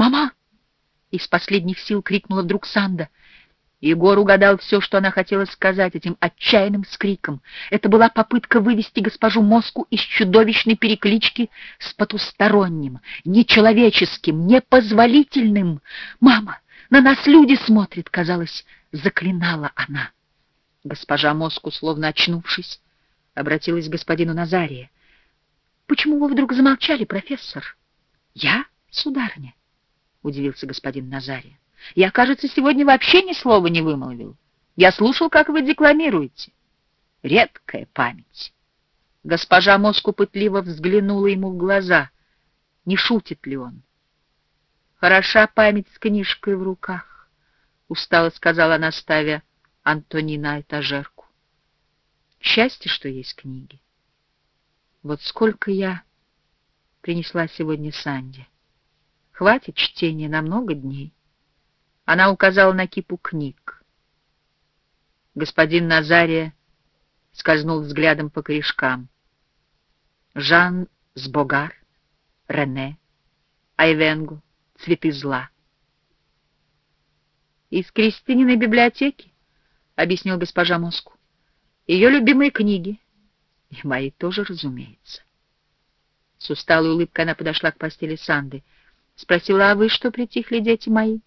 «Мама!» — из последних сил крикнула вдруг Санда. Егор угадал все, что она хотела сказать этим отчаянным скриком. Это была попытка вывести госпожу Моску из чудовищной переклички с потусторонним, нечеловеческим, непозволительным. «Мама, на нас люди смотрят!» — казалось, заклинала она. Госпожа Моску, словно очнувшись, обратилась к господину Назария. «Почему вы вдруг замолчали, профессор?» «Я, сударыня?» — удивился господин Назария. Я, кажется, сегодня вообще ни слова не вымолвил. Я слушал, как вы декламируете. Редкая память. Госпожа Моску пытливо взглянула ему в глаза. Не шутит ли он? Хороша память с книжкой в руках, — устало сказала она, ставя Антонина этажерку. Счастье, что есть книги. Вот сколько я принесла сегодня Санде. Хватит чтения на много дней. Она указала на кипу книг. Господин Назария скользнул взглядом по корешкам. Жан Сбогар, Рене, Айвенгу, Цветы зла. «Из Кристининой библиотеки», — объяснил госпожа Моску. «Ее любимые книги. И мои тоже, разумеется». С усталой улыбкой она подошла к постели Санды. Спросила, а вы что притихли, дети мои?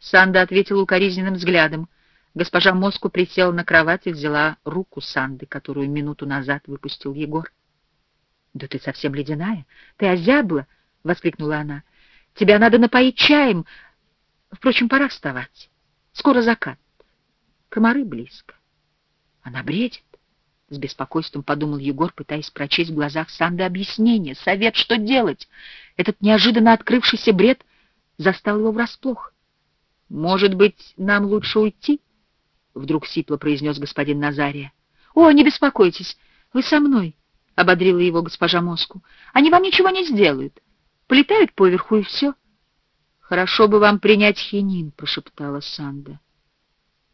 Санда ответила укоризненным взглядом. Госпожа Моску присела на кровать и взяла руку Санды, которую минуту назад выпустил Егор. — Да ты совсем ледяная, ты озябла! — воскликнула она. — Тебя надо напоить чаем. Впрочем, пора вставать. Скоро закат. Комары близко. Она бредит. С беспокойством подумал Егор, пытаясь прочесть в глазах Санды объяснение, совет, что делать. Этот неожиданно открывшийся бред застал его врасплох. «Может быть, нам лучше уйти?» — вдруг сипло произнес господин Назария. «О, не беспокойтесь, вы со мной», — ободрила его госпожа Моску. «Они вам ничего не сделают. Полетают поверху и все». «Хорошо бы вам принять хинин», — прошептала Санда.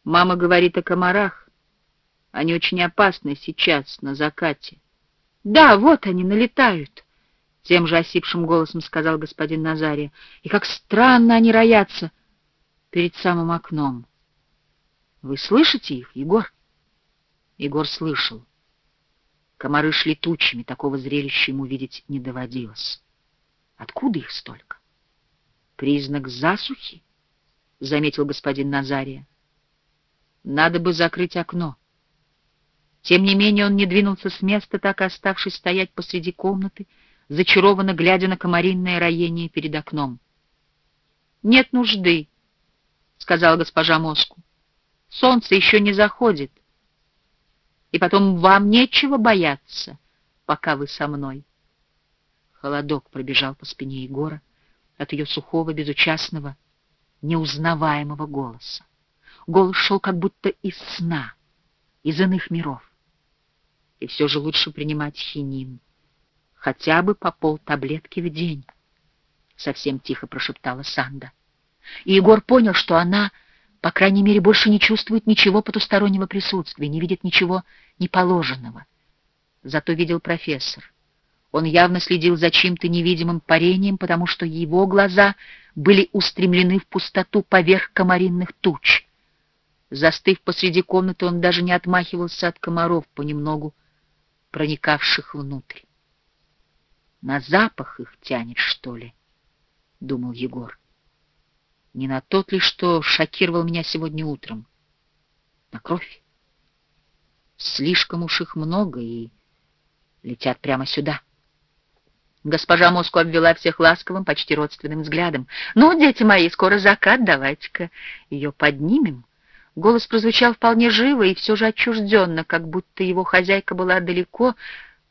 «Мама говорит о комарах. Они очень опасны сейчас, на закате». «Да, вот они, налетают», — тем же осипшим голосом сказал господин Назария. «И как странно они роятся!» перед самым окном. Вы слышите их, Егор? Егор слышал. Комары шли тучами, такого зрелища ему видеть не доводилось. Откуда их столько? Признак засухи, — заметил господин Назария. Надо бы закрыть окно. Тем не менее он не двинулся с места, так и оставшись стоять посреди комнаты, зачарованно глядя на комаринное роение перед окном. «Нет нужды», — сказала госпожа Моску. — Солнце еще не заходит. И потом вам нечего бояться, пока вы со мной. Холодок пробежал по спине Егора от ее сухого, безучастного, неузнаваемого голоса. Голос шел как будто из сна, из иных миров. И все же лучше принимать хинин, хотя бы по полтаблетки в день, — совсем тихо прошептала Санда и Егор понял, что она, по крайней мере, больше не чувствует ничего потустороннего присутствия, не видит ничего неположенного. Зато видел профессор. Он явно следил за чьим-то невидимым парением, потому что его глаза были устремлены в пустоту поверх комаринных туч. Застыв посреди комнаты, он даже не отмахивался от комаров, понемногу проникавших внутрь. На запах их тянет, что ли? — думал Егор. Не на тот ли, что шокировал меня сегодня утром? На кровь. Слишком уж их много и летят прямо сюда. Госпожа Моску обвела всех ласковым, почти родственным взглядом. «Ну, дети мои, скоро закат, давайте-ка ее поднимем». Голос прозвучал вполне живо и все же отчужденно, как будто его хозяйка была далеко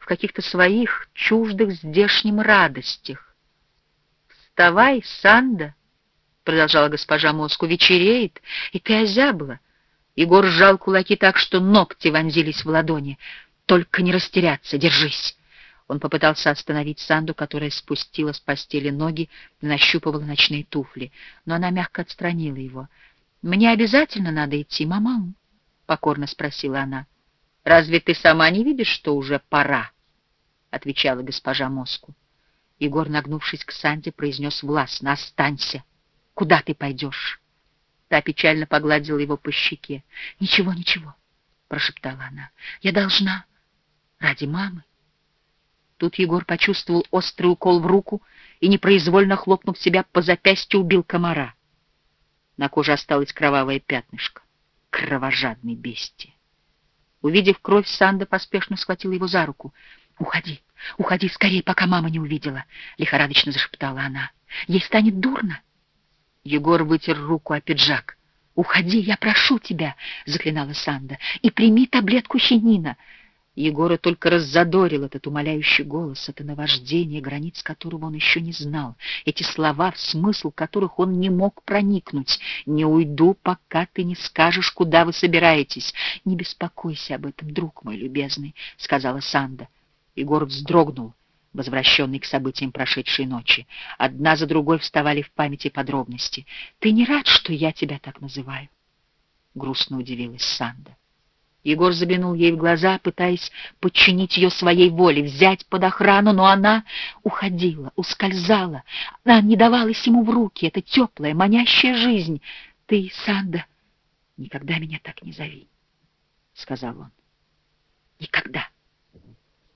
в каких-то своих чуждых здешним радостях. «Вставай, Санда!» продолжала госпожа Моску, — вечереет, и ты озябла. Егор сжал кулаки так, что ногти вонзились в ладони. Только не растеряться, держись. Он попытался остановить Санду, которая спустила с постели ноги и нащупывала ночные туфли, но она мягко отстранила его. — Мне обязательно надо идти, мама? — покорно спросила она. — Разве ты сама не видишь, что уже пора? — отвечала госпожа Моску. Егор, нагнувшись к Санде, произнес властно «Останься! Куда ты пойдешь?» Та печально погладила его по щеке. «Ничего, ничего», — прошептала она. «Я должна. Ради мамы». Тут Егор почувствовал острый укол в руку и, непроизвольно хлопнув себя по запястью, убил комара. На коже осталось кровавое пятнышко. Кровожадный бестия. Увидев кровь, Санда поспешно схватила его за руку. «Уходи, уходи скорее, пока мама не увидела», — лихорадочно зашептала она. «Ей станет дурно». Егор вытер руку о пиджак. «Уходи, я прошу тебя», — заклинала Санда, — «и прими таблетку хинина». Егора только раззадорил этот умоляющий голос, это наваждение, границ которого он еще не знал, эти слова, в смысл которых он не мог проникнуть. «Не уйду, пока ты не скажешь, куда вы собираетесь. Не беспокойся об этом, друг мой любезный», — сказала Санда. Егор вздрогнул, возвращенный к событиям прошедшей ночи. Одна за другой вставали в памяти подробности. «Ты не рад, что я тебя так называю?» Грустно удивилась Санда. Егор заглянул ей в глаза, пытаясь подчинить ее своей воле, взять под охрану, но она уходила, ускользала. Она не давалась ему в руки, эта теплая, манящая жизнь. «Ты, Санда, никогда меня так не зови», — сказал он. «Никогда».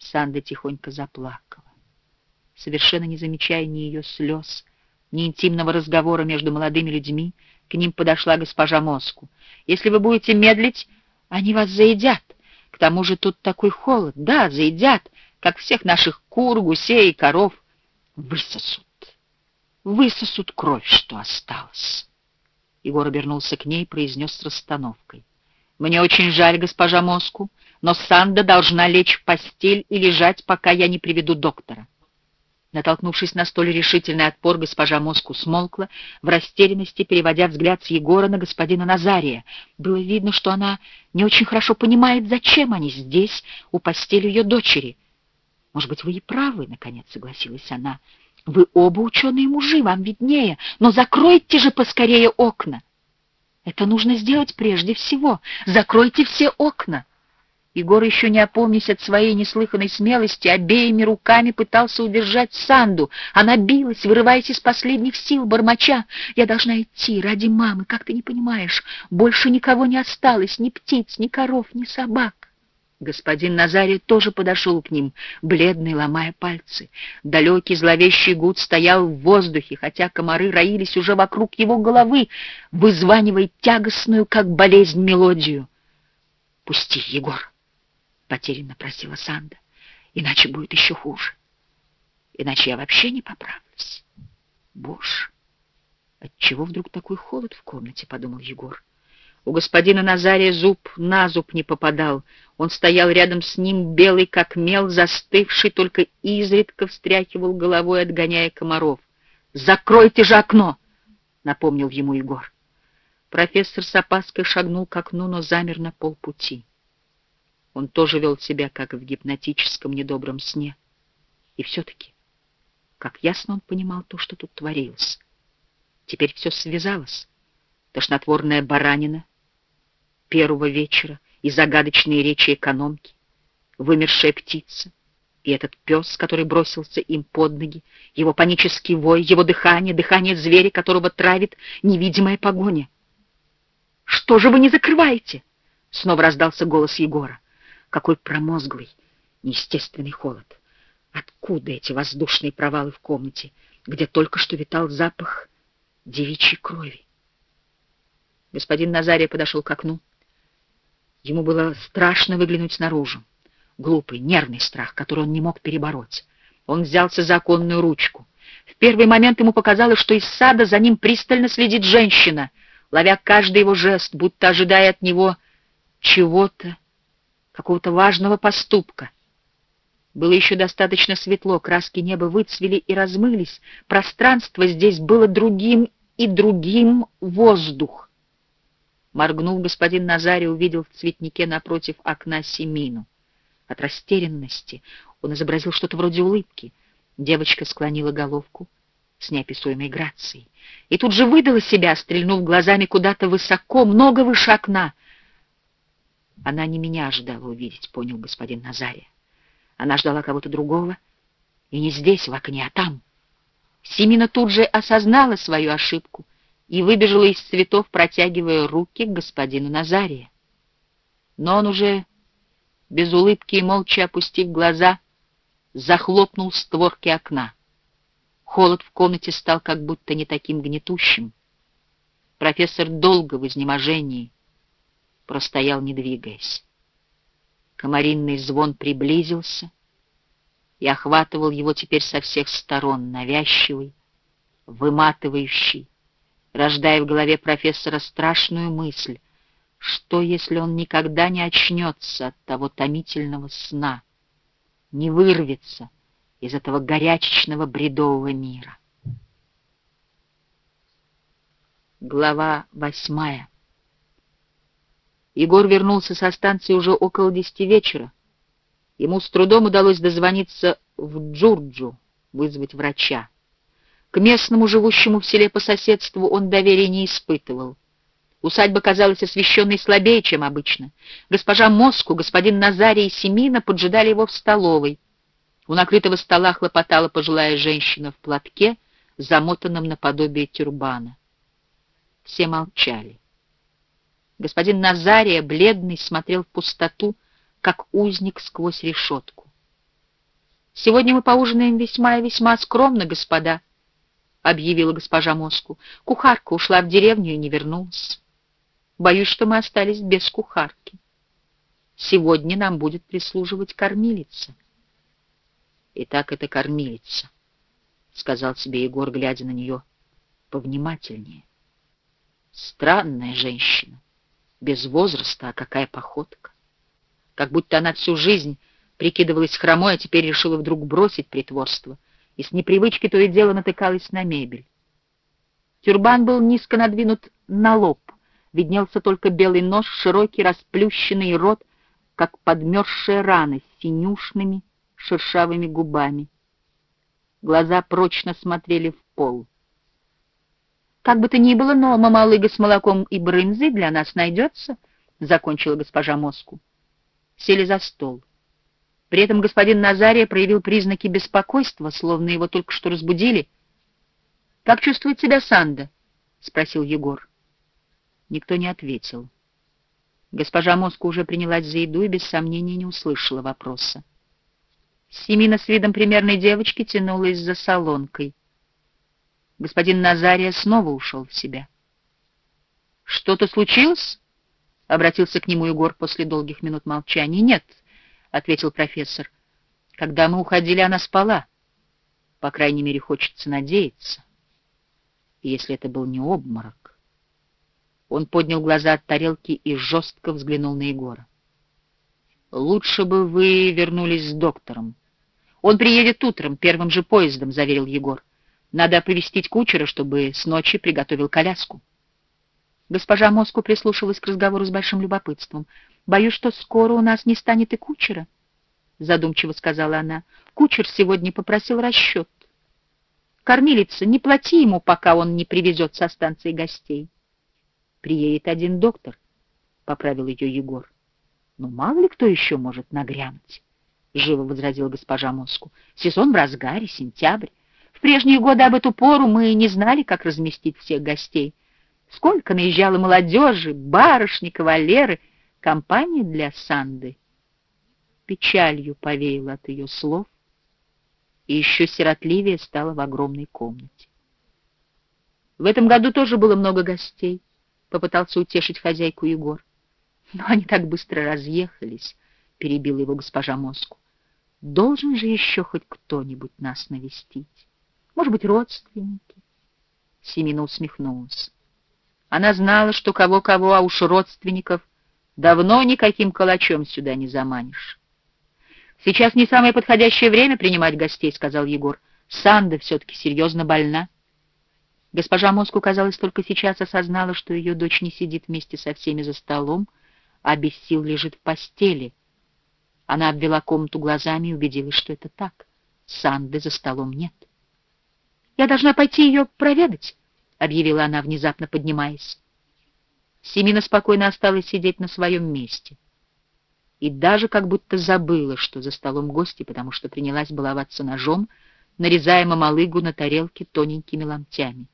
Санда тихонько заплакала. Совершенно не замечая ни ее слез, ни интимного разговора между молодыми людьми, к ним подошла госпожа Моску. «Если вы будете медлить, они вас заедят. К тому же тут такой холод. Да, заедят, как всех наших кур, гусей и коров. Высосут. Высосут кровь, что осталось. Егор обернулся к ней и произнес с расстановкой. «Мне очень жаль, госпожа Моску, но Санда должна лечь в постель и лежать, пока я не приведу доктора». Натолкнувшись на столь решительный отпор, госпожа Моску смолкла, в растерянности переводя взгляд с Егора на господина Назария. Было видно, что она не очень хорошо понимает, зачем они здесь, у постели ее дочери. «Может быть, вы и правы», — наконец согласилась она. «Вы оба ученые мужи, вам виднее, но закройте же поскорее окна». «Это нужно сделать прежде всего. Закройте все окна». Егор, еще не опомнясь от своей неслыханной смелости, обеими руками пытался удержать Санду. Она билась, вырываясь из последних сил, бормоча. «Я должна идти ради мамы, как ты не понимаешь. Больше никого не осталось, ни птиц, ни коров, ни собак». Господин Назарий тоже подошел к ним, бледный, ломая пальцы. Далекий зловещий гуд стоял в воздухе, хотя комары роились уже вокруг его головы, вызванивая тягостную, как болезнь, мелодию. «Пусти, Егор!» Потерянно просила Санда. Иначе будет еще хуже. Иначе я вообще не поправлюсь. Боже, отчего вдруг такой холод в комнате, подумал Егор. У господина Назария зуб на зуб не попадал. Он стоял рядом с ним, белый как мел, застывший, только изредка встряхивал головой, отгоняя комаров. «Закройте же окно!» — напомнил ему Егор. Профессор с опаской шагнул к окну, но замер на полпути. Он тоже вел себя, как в гипнотическом недобром сне. И все-таки, как ясно он понимал то, что тут творилось. Теперь все связалось. Тошнотворная баранина первого вечера и загадочные речи экономки, вымершая птица, и этот пес, который бросился им под ноги, его панический вой, его дыхание, дыхание зверя, которого травит невидимая погоня. «Что же вы не закрываете?» — снова раздался голос Егора. Какой промозглый, неестественный холод. Откуда эти воздушные провалы в комнате, где только что витал запах девичьей крови? Господин Назария подошел к окну. Ему было страшно выглянуть наружу. Глупый, нервный страх, который он не мог перебороть. Он взялся за оконную ручку. В первый момент ему показалось, что из сада за ним пристально следит женщина, ловя каждый его жест, будто ожидая от него чего-то какого-то важного поступка. Было еще достаточно светло, краски неба выцвели и размылись, пространство здесь было другим и другим воздух. Моргнув, господин Назарий увидел в цветнике напротив окна Семину. От растерянности он изобразил что-то вроде улыбки. Девочка склонила головку с неописуемой грацией. И тут же выдала себя, стрельнув глазами куда-то высоко, много выше окна. Она не меня ожидала увидеть, понял господин Назария. Она ждала кого-то другого И не здесь, в окне, а там. Семина тут же осознала свою ошибку и выбежала из цветов, протягивая руки к господину Назария. Но он уже, без улыбки и молча опустив глаза, захлопнул створки окна. Холод в комнате стал как будто не таким гнетущим. Профессор долго в изнеможении простоял, не двигаясь. Комаринный звон приблизился и охватывал его теперь со всех сторон, навязчивый, выматывающий, рождая в голове профессора страшную мысль, что, если он никогда не очнется от того томительного сна, не вырвется из этого горячечного бредового мира. Глава восьмая. Егор вернулся со станции уже около десяти вечера. Ему с трудом удалось дозвониться в Джурджу, вызвать врача. К местному, живущему в селе по соседству, он доверия не испытывал. Усадьба казалась освещенной слабее, чем обычно. Госпожа Моску, господин Назарий и Семина поджидали его в столовой. У накрытого стола хлопотала пожилая женщина в платке, замотанном наподобие тюрбана. Все молчали. Господин Назария, бледный, смотрел в пустоту, как узник сквозь решетку. «Сегодня мы поужинаем весьма и весьма скромно, господа», — объявила госпожа Моску. «Кухарка ушла в деревню и не вернулась. Боюсь, что мы остались без кухарки. Сегодня нам будет прислуживать кормилица». «Итак, это кормилица», — сказал себе Егор, глядя на нее повнимательнее. Странная женщина. Без возраста, а какая походка. Как будто она всю жизнь прикидывалась хромой, а теперь решила вдруг бросить притворство. И с непривычки то и дело натыкалась на мебель. Тюрбан был низко надвинут на лоб. Виднелся только белый нос, широкий расплющенный рот, как подмерзшая рана с синюшными шершавыми губами. Глаза прочно смотрели в пол. Как бы то ни было, но мамалыга с молоком и брынзой для нас найдется, — закончила госпожа Моску. Сели за стол. При этом господин Назария проявил признаки беспокойства, словно его только что разбудили. — Как чувствует себя Санда? — спросил Егор. Никто не ответил. Госпожа Моску уже принялась за еду и без сомнения не услышала вопроса. Семина с видом примерной девочки тянулась за солонкой. Господин Назария снова ушел в себя. «Что-то случилось?» — обратился к нему Егор после долгих минут молчания. «Нет», — ответил профессор. «Когда мы уходили, она спала. По крайней мере, хочется надеяться. если это был не обморок...» Он поднял глаза от тарелки и жестко взглянул на Егора. «Лучше бы вы вернулись с доктором. Он приедет утром, первым же поездом», — заверил Егор. Надо оповестить кучера, чтобы с ночи приготовил коляску. Госпожа Моску прислушалась к разговору с большим любопытством. «Боюсь, что скоро у нас не станет и кучера», — задумчиво сказала она. «Кучер сегодня попросил расчет. Кормилица, не плати ему, пока он не привезет со станции гостей». «Приедет один доктор», — поправил ее Егор. «Ну, мало ли кто еще может нагрянуть», — живо возразила госпожа Моску. «Сезон в разгаре, сентябрь. В прежние годы об эту пору мы не знали, как разместить всех гостей. Сколько наезжало молодежи, барышни, кавалеры, компания для Санды. Печалью повеяло от ее слов, и еще сиротливее стало в огромной комнате. В этом году тоже было много гостей, попытался утешить хозяйку Егор. Но они так быстро разъехались, перебила его госпожа Моску. Должен же еще хоть кто-нибудь нас навестить. Может быть, родственники? Семина усмехнулась. Она знала, что кого-кого, а уж родственников давно никаким калачом сюда не заманишь. «Сейчас не самое подходящее время принимать гостей», — сказал Егор. «Санда все-таки серьезно больна». Госпожа Моску, казалось, только сейчас осознала, что ее дочь не сидит вместе со всеми за столом, а без сил лежит в постели. Она обвела комнату глазами и убедилась, что это так. Санды за столом нет. «Я должна пойти ее проведать», — объявила она, внезапно поднимаясь. Семина спокойно осталась сидеть на своем месте. и даже как будто забыла, что за столом гости, потому что принялась баловаться ножом, нарезая мамалыгу на тарелке тоненькими ломтями.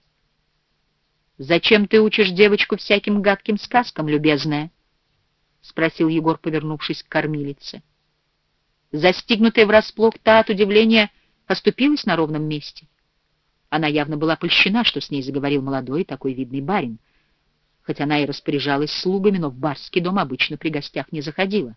«Зачем ты учишь девочку всяким гадким сказкам, любезная?» — спросил Егор, повернувшись к кормилице. Застигнутая врасплох, та от удивления оступилась на ровном месте. Она явно была польщена, что с ней заговорил молодой такой видный барин, хоть она и распоряжалась слугами, но в барский дом обычно при гостях не заходила.